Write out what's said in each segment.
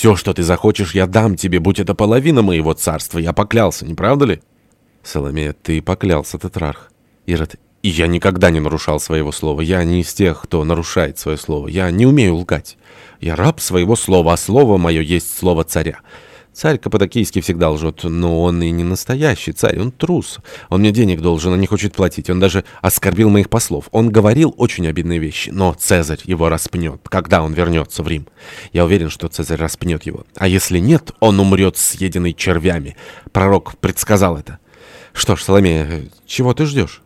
все, что ты захочешь, я дам тебе, будь это половина моего царства. Я поклялся, не правда ли? Соломея, ты поклялся, Тетрарх. Ирод, и я никогда не нарушал своего слова. Я не из тех, кто нарушает свое слово. Я не умею лгать. Я раб своего слова, а слово мое есть слово царя. Царь Каппадокийский всегда лжет, но он и не настоящий царь, он трус. Он мне денег должен, а не хочет платить. Он даже оскорбил моих послов. Он говорил очень обидные вещи, но Цезарь его распнет, когда он вернется в Рим. Я уверен, что Цезарь распнет его. А если нет, он умрет съеденный червями. Пророк предсказал это. Что ж, Соломея, чего ты ждешь?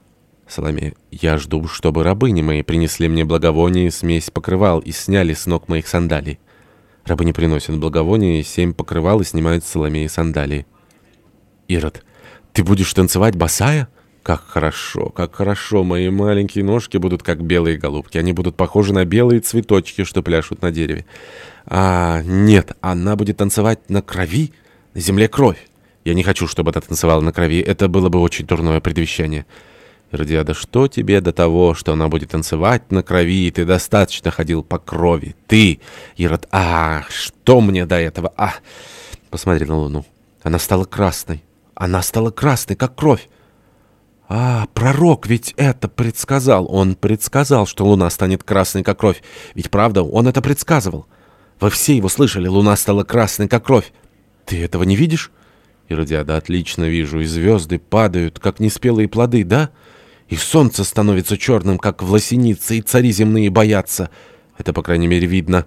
Соломея, я жду, чтобы рабыни мои принесли мне благовоние, смесь покрывал и сняли с ног моих сандалий. Рабы не приносят благовония, семь покрывал и снимают Соломеи сандалии. Ирод, ты будешь танцевать босая? Как хорошо, как хорошо, мои маленькие ножки будут как белые голубки. Они будут похожи на белые цветочки, что пляшут на дереве. А, нет, она будет танцевать на крови, на земле кровь. Я не хочу, чтобы она танцевала на крови, это было бы очень дурное предвещание. Иродиада, что тебе до того, что она будет танцевать на крови, и ты достаточно ходил по крови? Ты, Ирод, а, что мне до этого? А, посмотри на луну. Она стала красной. Она стала красной, как кровь. А, пророк ведь это предсказал. Он предсказал, что луна станет красной, как кровь. Ведь правда, он это предсказывал. Вы все его слышали, луна стала красной, как кровь. Ты этого не видишь? Иродиада, отлично вижу, и звезды падают, как неспелые плоды, да? И солнце становится черным, как власеница, и цари земные боятся. Это, по крайней мере, видно.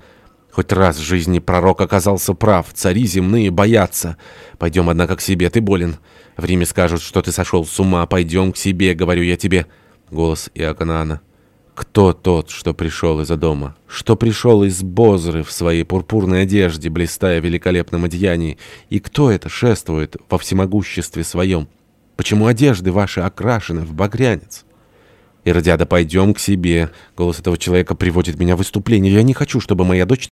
Хоть раз в жизни пророк оказался прав. Цари земные боятся. Пойдем, однако, к себе. Ты болен. В Риме скажут, что ты сошел с ума. Пойдем к себе, говорю я тебе. Голос Иоканаана. Кто тот, что пришел из-за дома? Что пришел из Бозры в своей пурпурной одежде, блистая в великолепном одеянии? И кто это шествует во всемогуществе своем? Почему одежды ваши окрашены в багрянец? Иродиада, пойдем к себе. Голос этого человека приводит меня в выступление. Я не хочу, чтобы моя дочь